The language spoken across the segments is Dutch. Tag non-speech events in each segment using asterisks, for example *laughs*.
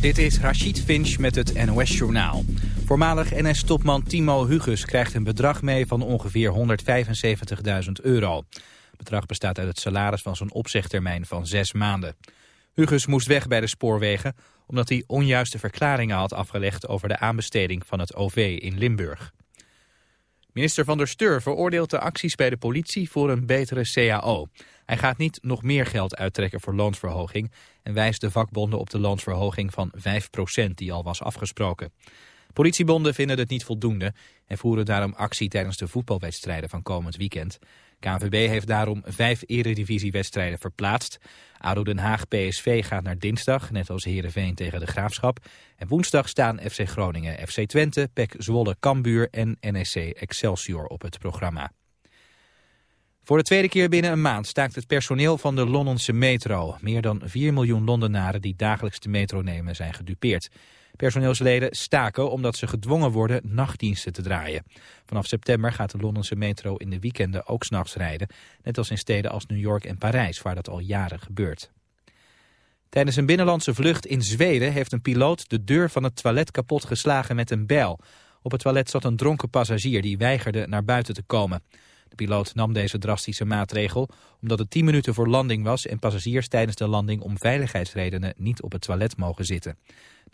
Dit is Rachid Finch met het NOS-journaal. Voormalig NS-topman Timo Hugus krijgt een bedrag mee van ongeveer 175.000 euro. Het bedrag bestaat uit het salaris van zijn opzegtermijn van zes maanden. Hugus moest weg bij de spoorwegen omdat hij onjuiste verklaringen had afgelegd over de aanbesteding van het OV in Limburg. Minister van der Steur veroordeelt de acties bij de politie voor een betere CAO. Hij gaat niet nog meer geld uittrekken voor loonsverhoging... en wijst de vakbonden op de loonsverhoging van 5% die al was afgesproken. Politiebonden vinden het niet voldoende... en voeren daarom actie tijdens de voetbalwedstrijden van komend weekend. KNVB heeft daarom vijf eredivisiewedstrijden verplaatst. ADO Den Haag PSV gaat naar dinsdag, net als Heerenveen tegen de Graafschap. En woensdag staan FC Groningen, FC Twente, PEC Zwolle Cambuur en NEC Excelsior op het programma. Voor de tweede keer binnen een maand staakt het personeel van de Londense metro. Meer dan 4 miljoen Londenaren die dagelijks de metro nemen zijn gedupeerd. Personeelsleden staken omdat ze gedwongen worden nachtdiensten te draaien. Vanaf september gaat de Londense metro in de weekenden ook s'nachts rijden. Net als in steden als New York en Parijs, waar dat al jaren gebeurt. Tijdens een binnenlandse vlucht in Zweden heeft een piloot de deur van het toilet kapot geslagen met een bijl. Op het toilet zat een dronken passagier die weigerde naar buiten te komen. De piloot nam deze drastische maatregel omdat het 10 minuten voor landing was en passagiers tijdens de landing om veiligheidsredenen niet op het toilet mogen zitten.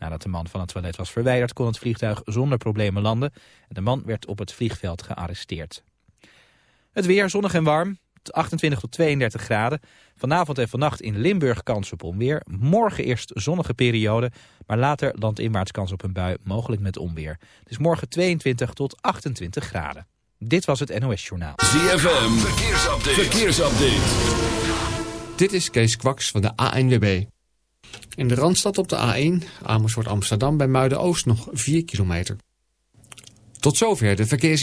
Nadat de man van het toilet was verwijderd kon het vliegtuig zonder problemen landen en de man werd op het vliegveld gearresteerd. Het weer zonnig en warm, 28 tot 32 graden. Vanavond en vannacht in Limburg kans op onweer. Morgen eerst zonnige periode, maar later landinwaarts kans op een bui, mogelijk met onweer. Is morgen 22 tot 28 graden. Dit was het NOS Journaal. ZFM, verkeersupdate. verkeersupdate. Dit is Kees Kwaks van de ANWB. In de Randstad op de A1, Amersfoort Amsterdam bij Muiden-Oost nog 4 kilometer. Tot zover de verkeers...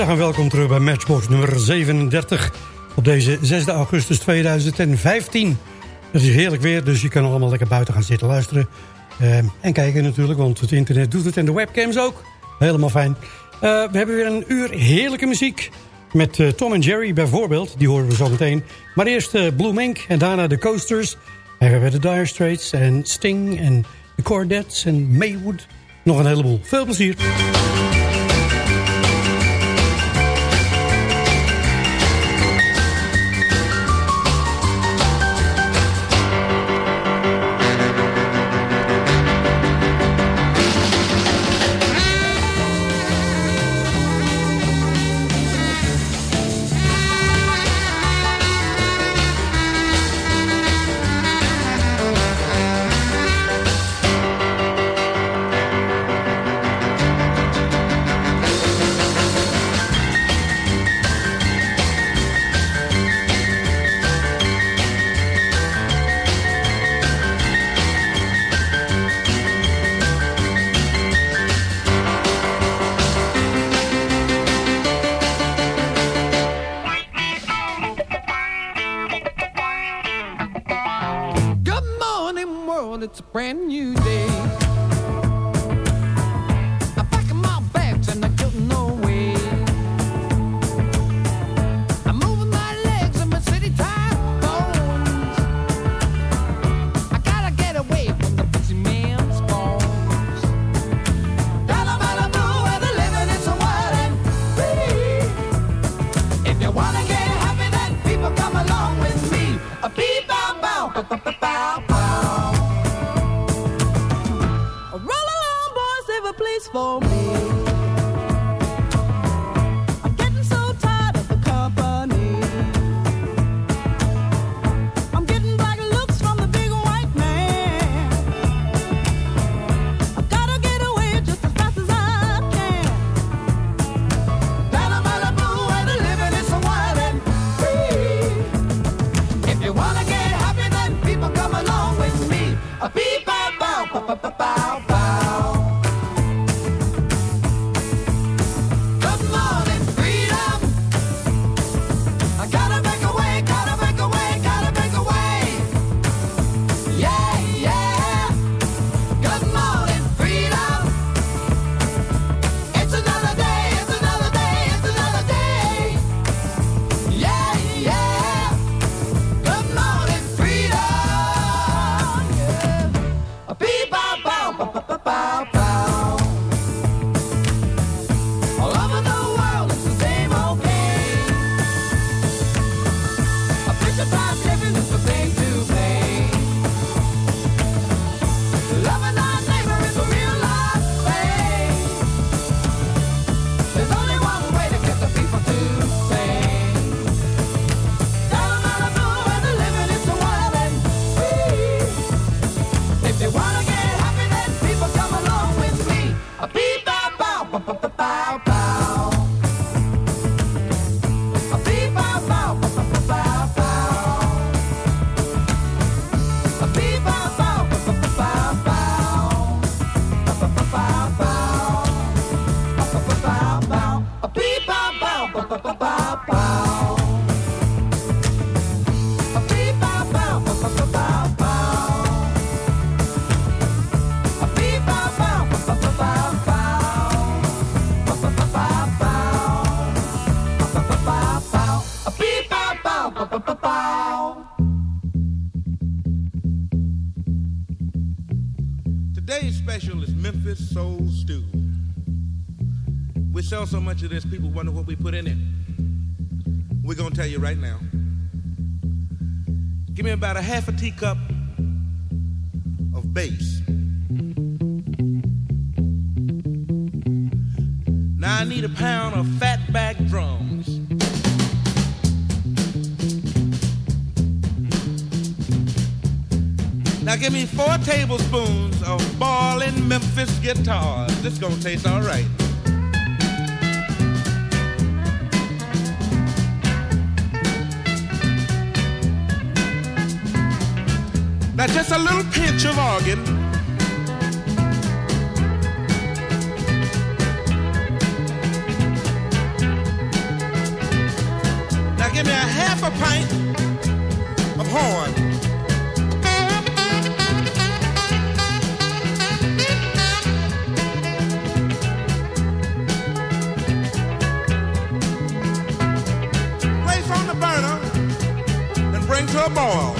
Goedemiddag en welkom terug bij Matchbox nummer 37 op deze 6 augustus 2015. Het is heerlijk weer, dus je kan allemaal lekker buiten gaan zitten luisteren. Uh, en kijken natuurlijk, want het internet doet het en de webcams ook. Helemaal fijn. Uh, we hebben weer een uur heerlijke muziek. Met uh, Tom en Jerry bijvoorbeeld, die horen we zo meteen. Maar eerst Blue Mink en daarna de Coasters. En we hebben de Dire Straits en Sting en de Cordettes en Maywood. Nog een heleboel. Veel plezier. it's a brand new day. So much of this, people wonder what we put in it. We're going to tell you right now. Give me about a half a teacup of bass. Now I need a pound of fatback drums. Now give me four tablespoons of ballin' Memphis guitars. This gonna taste all right. Chirogin. Now give me a half a pint of horn. to a boil.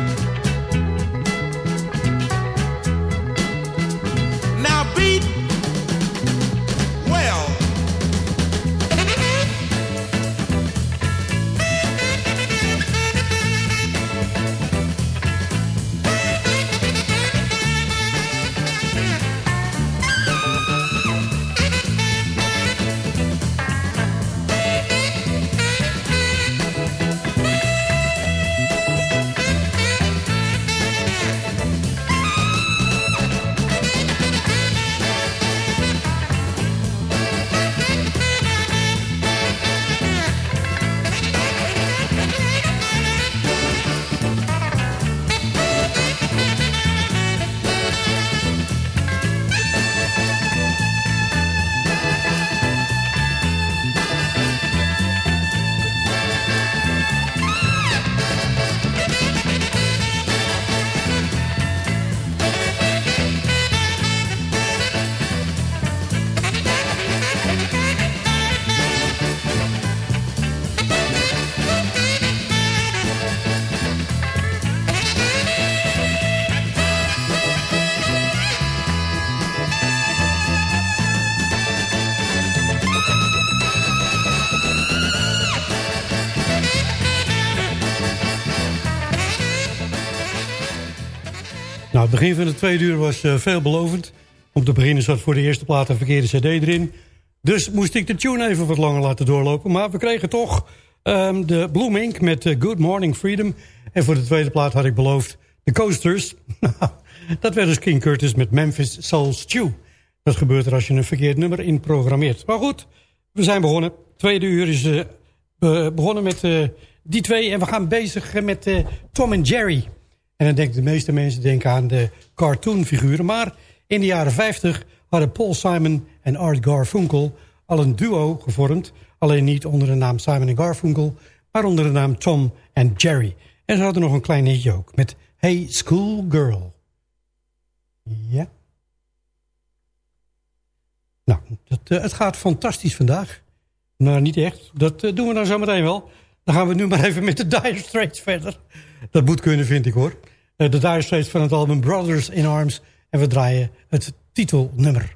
Begin van de tweede uur was uh, veelbelovend. Om te beginnen zat voor de eerste plaat een verkeerde cd erin. Dus moest ik de tune even wat langer laten doorlopen. Maar we kregen toch um, de Blooming met uh, Good Morning Freedom. En voor de tweede plaat had ik beloofd de Coasters. *laughs* dat werd dus King Curtis met Memphis Soul Stew. Dat gebeurt er als je een verkeerd nummer inprogrammeert. Maar goed, we zijn begonnen. Tweede uur is uh, begonnen met die twee. En we gaan bezig met Tom en Jerry. En dan de meeste mensen denken aan de cartoonfiguren. Maar in de jaren 50 hadden Paul Simon en Art Garfunkel al een duo gevormd. Alleen niet onder de naam Simon en Garfunkel, maar onder de naam Tom en Jerry. En ze hadden nog een klein hitje ook met Hey School Girl. Ja. Nou, dat, uh, het gaat fantastisch vandaag. Nou, niet echt. Dat uh, doen we dan zometeen wel. Dan gaan we nu maar even met de *laughs* Dire Straits verder. Dat moet kunnen, vind ik hoor. Uh, de Dire van het album Brothers in Arms. En we draaien het titelnummer.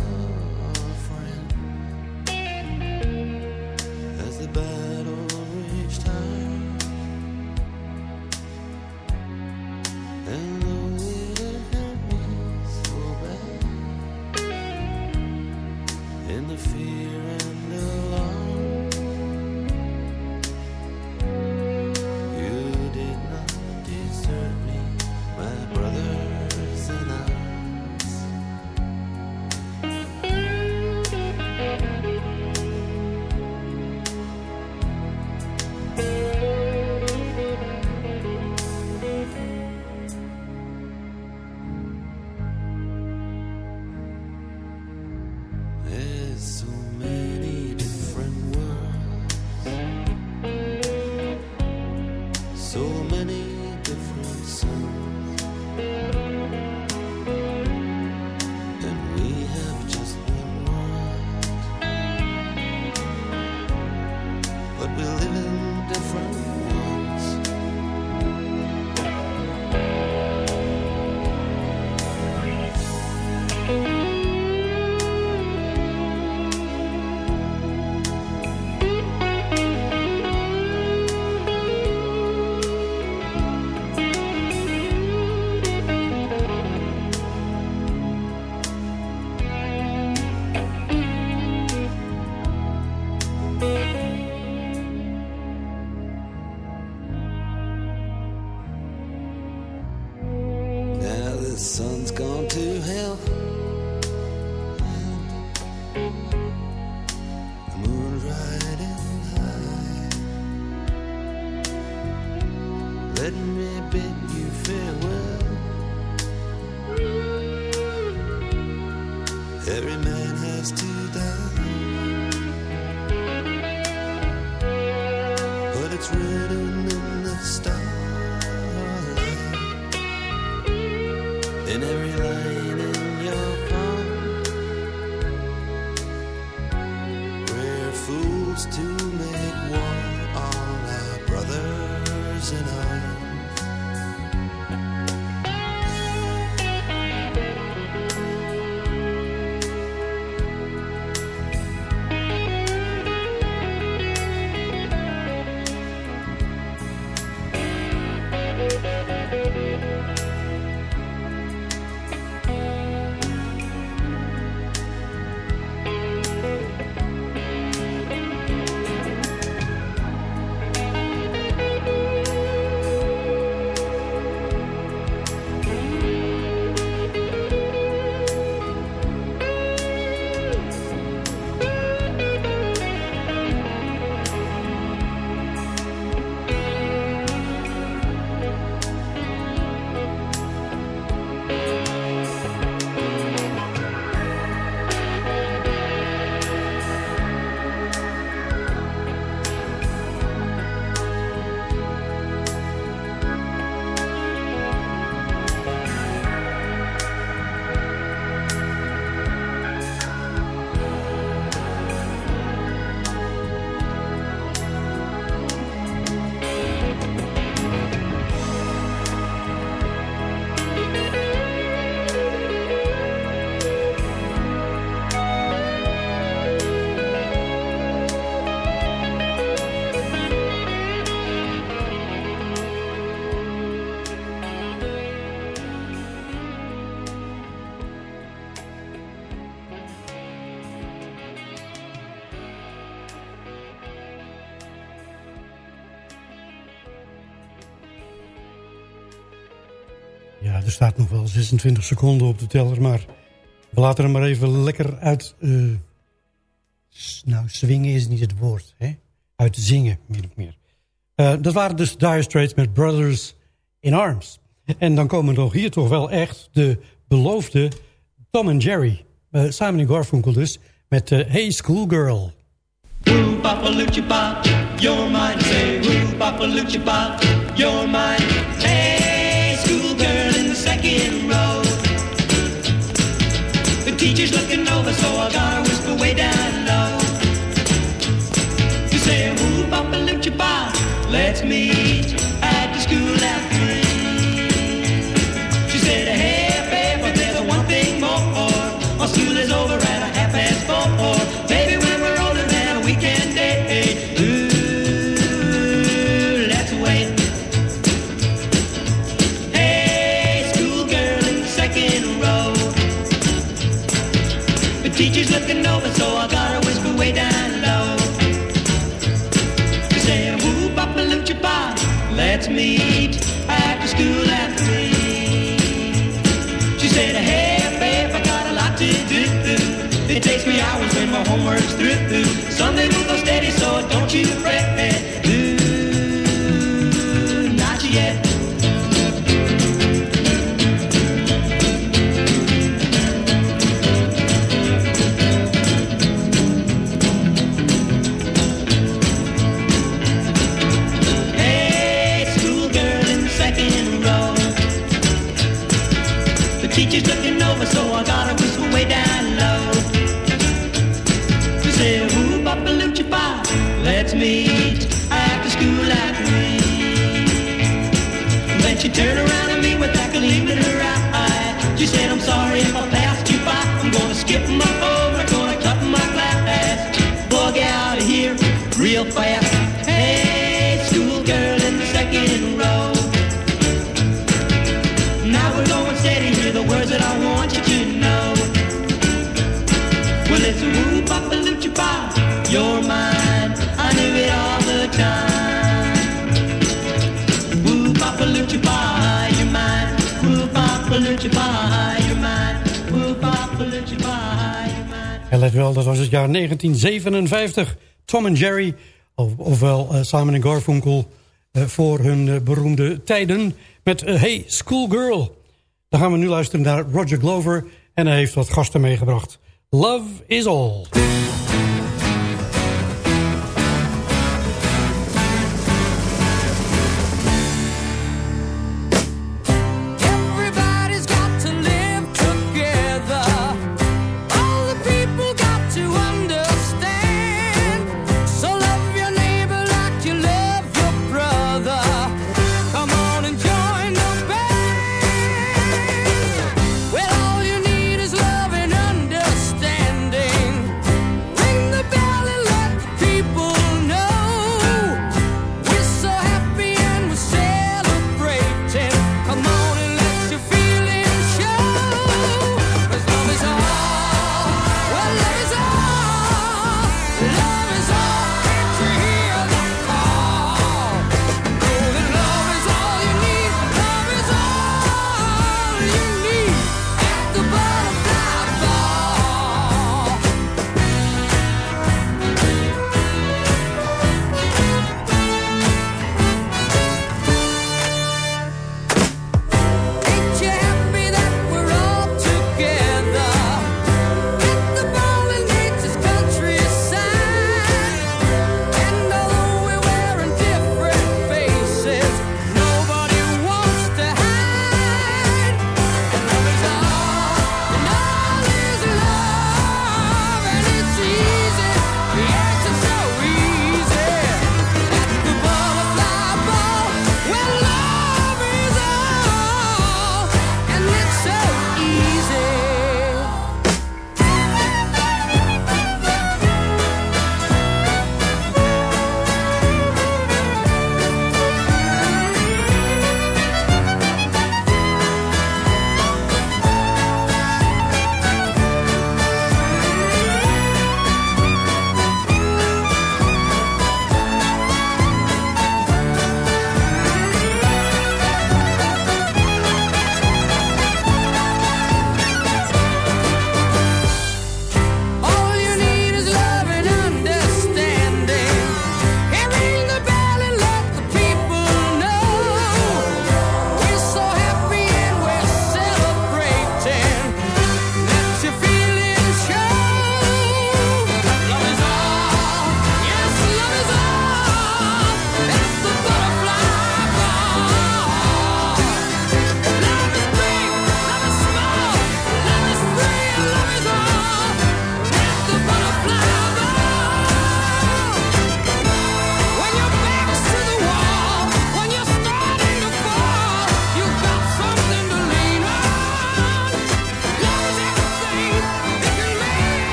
Ja, er staat nog wel 26 seconden op de teller, maar we laten hem maar even lekker uit... s- nou, swingen is niet het woord, hè? Uit zingen, min of meer. Eh, dat waren dus Dire Straits met Brothers in Arms. En dan komen nog hier toch wel echt de beloofde Tom en Jerry. Eh, Simon en Garfunkel dus, met Hey Schoolgirl. You're mine. Hey, teacher's looking over, so I gotta whisper way down low. You say, woo, Papa Lucha Pop, let's meet after school at three." Then she turned around at me with that gleam in her eye. She said, "I'm sorry if I passed you by. I'm gonna skip my gonna cut my class. Bug out of here real fast." Hey, schoolgirl in the second row. Now we're going steady. Hear the words that I want you to know. Well, it's a pop. You're En let wel, dat was het jaar 1957. Tom en Jerry, of, ofwel uh, Simon en Garfunkel... Eh, voor hun eh, beroemde tijden met Hey Schoolgirl. Dan gaan we nu luisteren naar Roger Glover... en hij heeft wat gasten meegebracht. Love is all.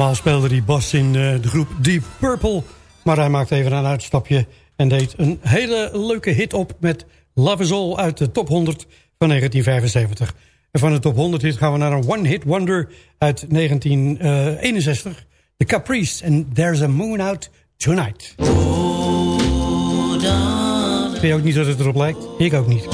Normaal speelde hij bas in eh, de groep Deep Purple. Maar hij maakte even een uitstapje en deed een hele leuke hit op... met Love Is All uit de top 100 van 1975. En van de top 100 hit gaan we naar een one-hit wonder uit 1961. Eh, The Caprice en There's a Moon Out Tonight. Oh, Ik weet je ook niet dat het erop lijkt? Ik ook niet.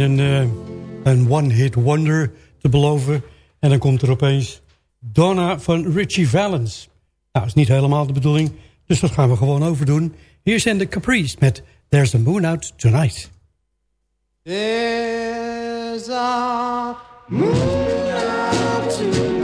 Eh, een, one-hit wonder te beloven. En dan komt er opeens Donna van Richie Valens. Nou, is niet helemaal de bedoeling, dus dat gaan we gewoon overdoen. Hier zijn de Capri's met There's a Moon Out Tonight. There's a moon out tonight.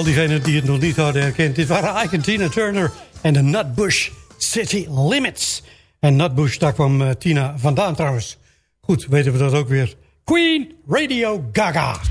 Al diegenen die het nog niet hadden herkend. Dit waren Ike Tina Turner en de Nutbush City Limits. En Nutbush, daar kwam eh, Tina vandaan trouwens. Goed, weten we dat ook weer. Queen Radio Gaga.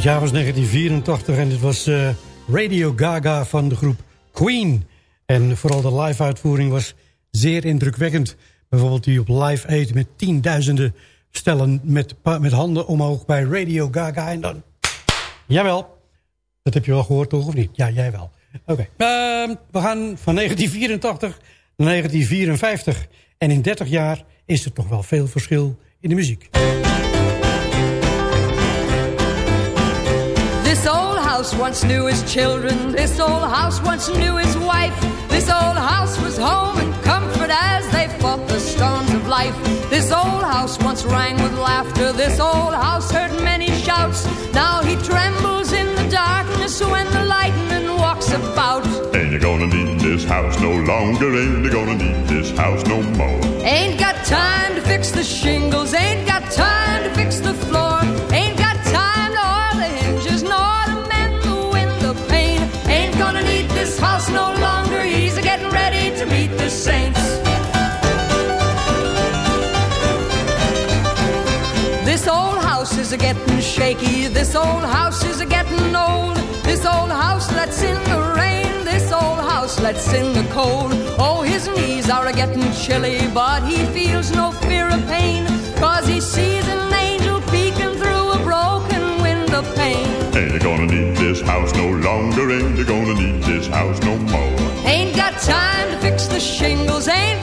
Het jaar was 1984 en dit was eh, Radio Gaga van de groep Queen. En vooral de live-uitvoering was zeer indrukwekkend. Bijvoorbeeld die op Live Aid met tienduizenden stellen met, met handen omhoog bij Radio Gaga. En dan... Jawel, dat heb je wel gehoord toch of niet? Ja, jij wel. Oké, Ehm, we gaan van 1984 naar 1954. En in 30 jaar is er toch wel veel verschil in de muziek. House once knew his children. This old house once knew his wife. This old house was home and comfort as they fought the storms of life. This old house once rang with laughter. This old house heard many shouts. Now he trembles in the darkness when the lightning walks about. Ain't you gonna need this house no longer? Ain't you gonna need this house no more? Ain't got time to fix the shingles. Ain't got time to fix the floor. Is a getting shaky. This old house is a getting old. This old house lets in the rain. This old house lets in the cold. Oh, his knees are a getting chilly, but he feels no fear of pain. Cause he sees an angel peeking through a broken window pane. Ain't gonna need this house no longer? Ain't gonna need this house no more? Ain't got time to fix the shingles. Ain't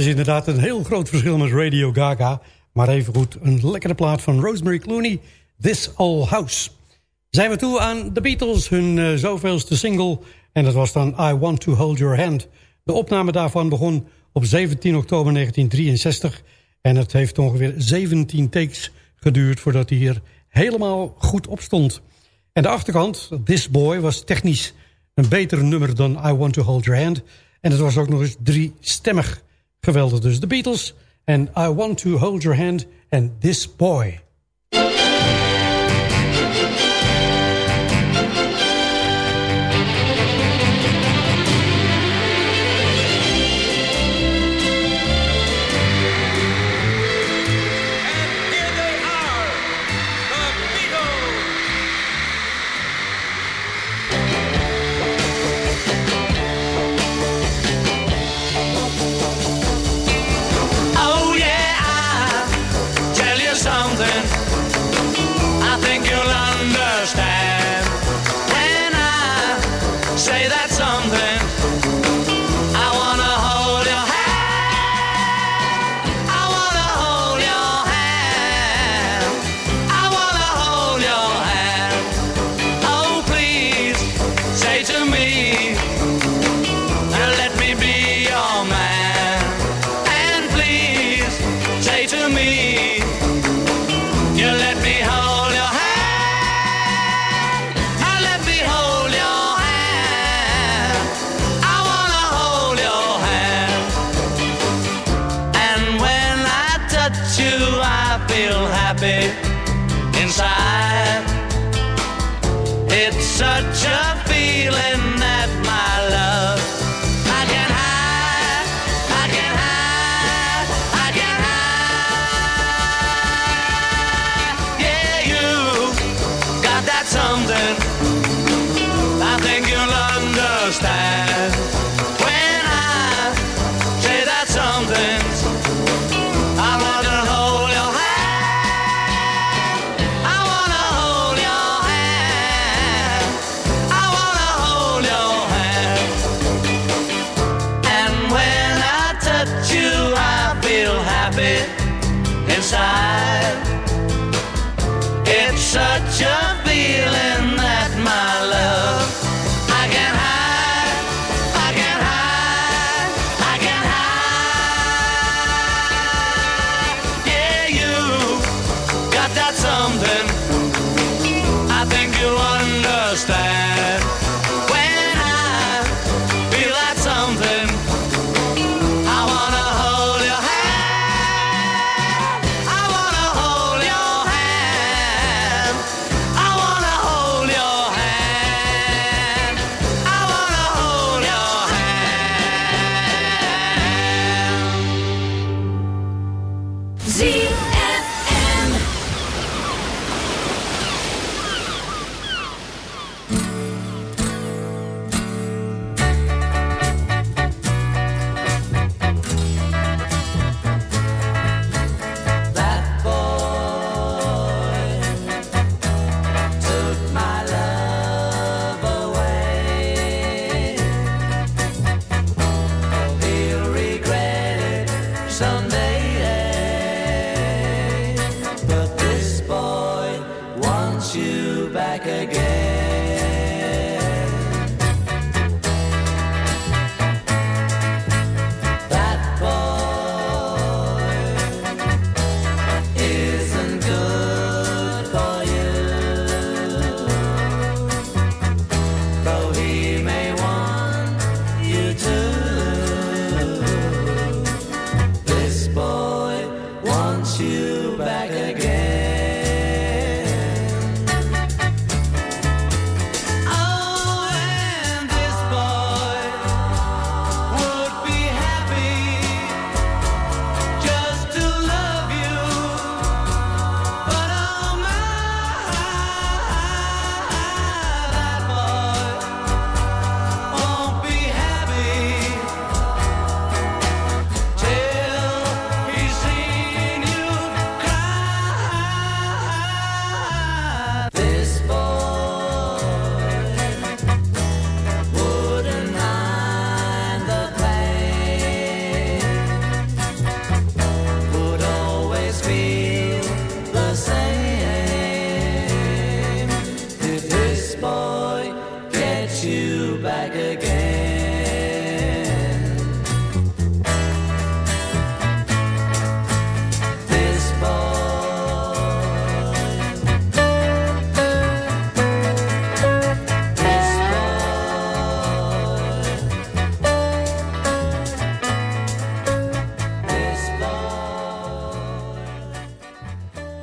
is inderdaad een heel groot verschil met Radio Gaga. Maar evengoed een lekkere plaat van Rosemary Clooney, This Old House. Zijn we toe aan The Beatles, hun eh, zoveelste single. En dat was dan I Want To Hold Your Hand. De opname daarvan begon op 17 oktober 1963. En het heeft ongeveer 17 takes geduurd voordat hij hier helemaal goed op stond. En de achterkant, This Boy, was technisch een beter nummer dan I Want To Hold Your Hand. En het was ook nog eens driestemmig geweldig. Dus The Beatles en I Want To Hold Your Hand en This Boy. Feel happy inside. It's such a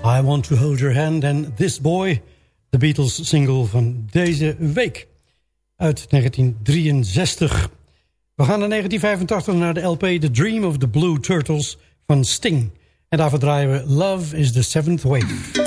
I Want To Hold Your Hand and This Boy, de Beatles single van deze week uit 1963. We gaan naar 1985 naar de LP The Dream of the Blue Turtles van Sting. En daarvoor draaien we Love is the Seventh Wave.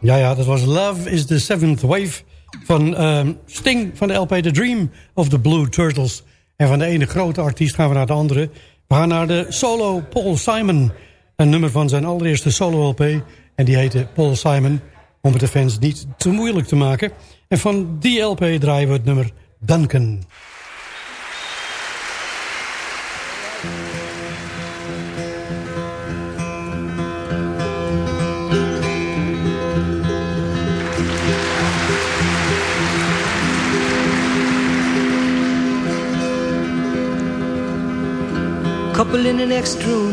Ja, ja, dat was Love is the Seventh Wave van ehm, Sting van de LP The Dream of the Blue Turtles. En van de ene grote artiest gaan we naar de andere. We gaan naar de solo Paul Simon. Een nummer van zijn allereerste solo LP. En die heette Paul Simon. Om het de fans niet te moeilijk te maken. En van die LP draaien we het nummer Duncan. Couple in the next room,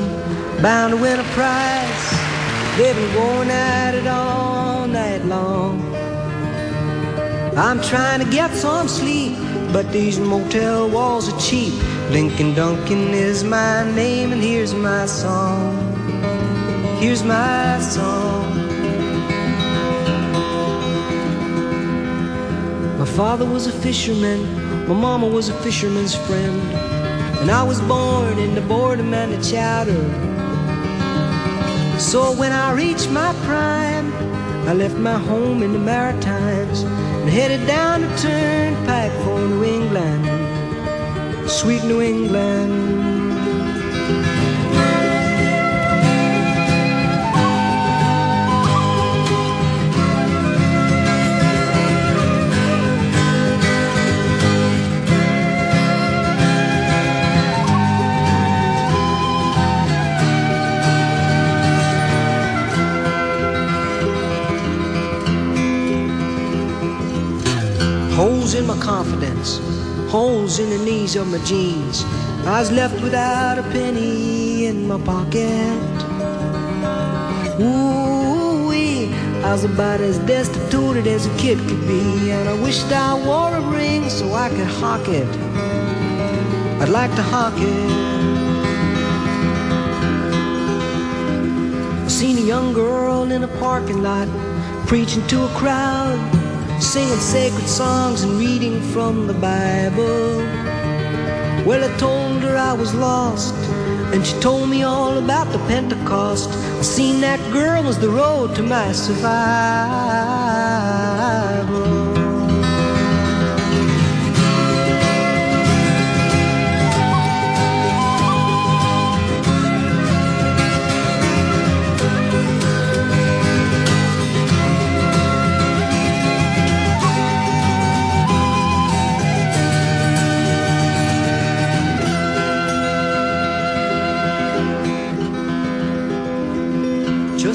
bound to win a prize. They've been going at it all I'm trying to get some sleep, but these motel walls are cheap. Lincoln Duncan is my name, and here's my song. Here's my song. My father was a fisherman, my mama was a fisherman's friend. And I was born in the boredom and the chatter. So when I reached my prime, I left my home in the Maritimes and headed down the turnpike for New England, sweet New England. Holes in my confidence, holes in the knees of my jeans. I was left without a penny in my pocket. Ooh, I was about as destitute as a kid could be, and I wished I wore a ring so I could hawk it. I'd like to hawk it. I seen a young girl in a parking lot preaching to a crowd, singing sacred songs and reading from the Bible. Well, I told her I was lost, and she told me all about the Pentecost. I seen that girl was the road to my survival.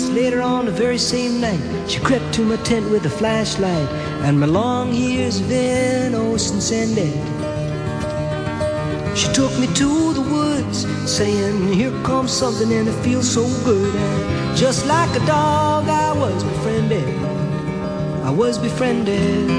Later on the very same night, she crept to my tent with a flashlight, and my long years of oh, innocence ended. She took me to the woods, saying, Here comes something, and it feels so good. And just like a dog, I was befriended. I was befriended.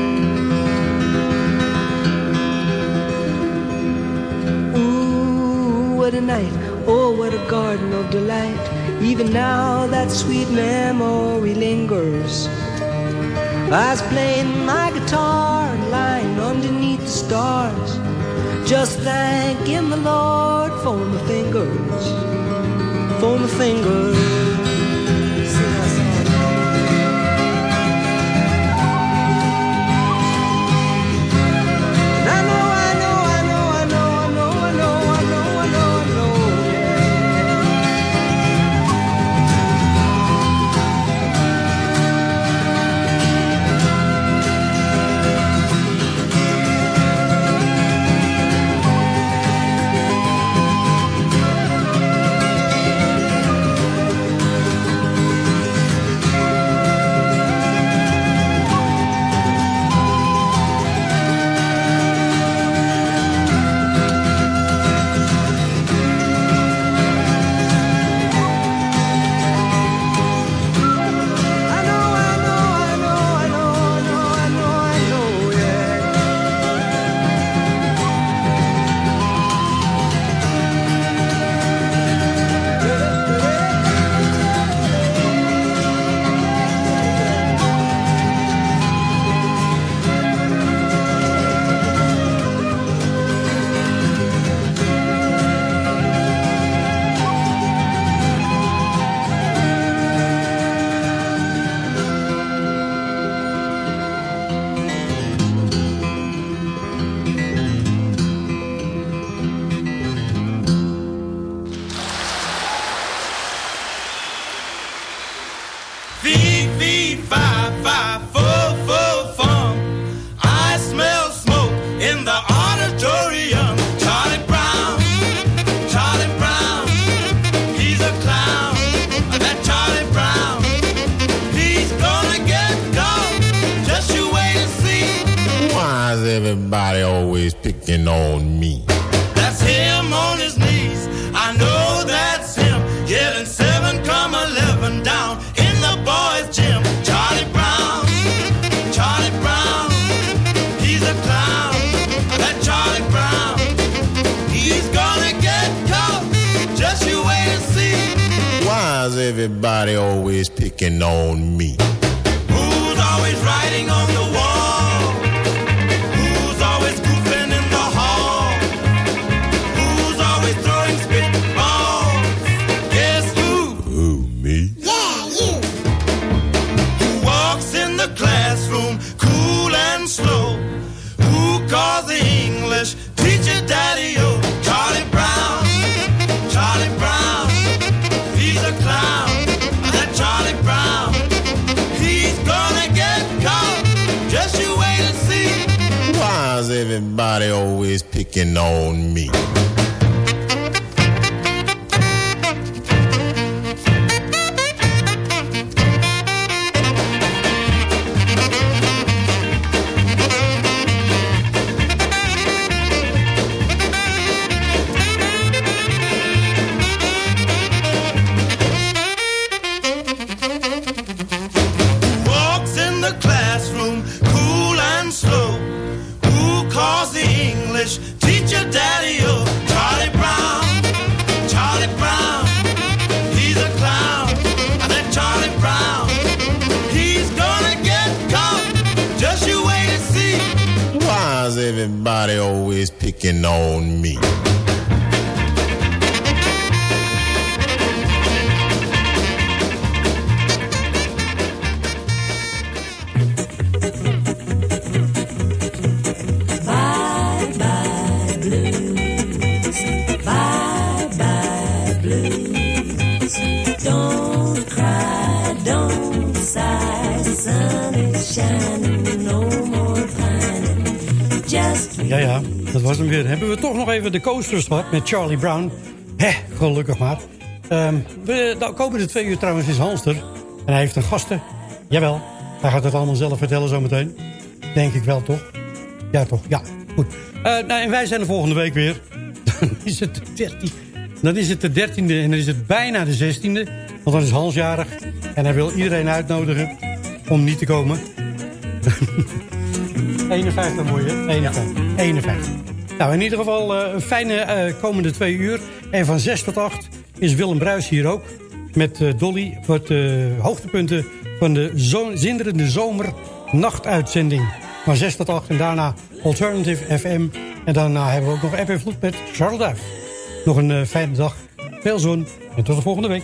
Ooh, what a night. Oh, what a garden of delight. Even now, that sweet memory lingers. I was playing my guitar and lying underneath the stars. Just thanking the Lord for my fingers, for my fingers. Everybody always picking on me? Who's always writing on the on me? Ja, ja, dat was hem weer. Hebben we toch nog even de coasters gehad met Charlie Brown. Hé, gelukkig maar. Ehm, we, de komende twee uur trouwens is Hans er. En hij heeft een gasten. Jawel, hij gaat het allemaal zelf vertellen zometeen. Denk ik wel, toch? Ja, toch? Ja, goed. Eh, nou, en wij zijn er volgende week weer. *laughs* Dan is het de 13 Dan is het de 13e en dan is het bijna de 16e. Want dan is Hans jarig. En hij wil iedereen uitnodigen om niet te komen. *laughs* 51 mooie. 51. Ja. 51. Nou, in ieder geval uh, een fijne uh, komende twee uur. En van 6 tot 8 is Willem Bruis hier ook. Met eh, Dolly voor de hoogtepunten van de zinderende zomer nachtuitzending. Van 6 tot 8 en daarna Alternative FM. En daarna hebben we ook nog FM Vloed met Charles Duif. Nog een fijne dag, veel zon en tot de volgende week.